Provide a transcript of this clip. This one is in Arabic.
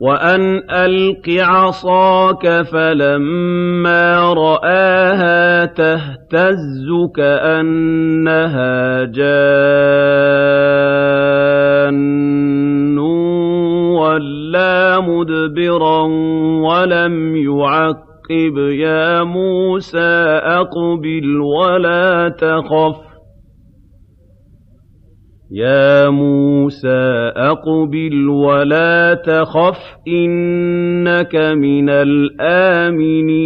وَأَنْ أَلْقِ عَصَاكَ ۖ فَلَمَّا رَآهَا تَهْتَزُّ كَأَنَّهَا جَانٌّ وَلَّىٰ مُدْبِرًا وَلَمْ يُعَقِّبْ ۚ يَا مُوسَىٰ أَقْبِلْ وَلَا تَخَفْ ۖ إِنَّكَ مِنَ الْآمِنِينَ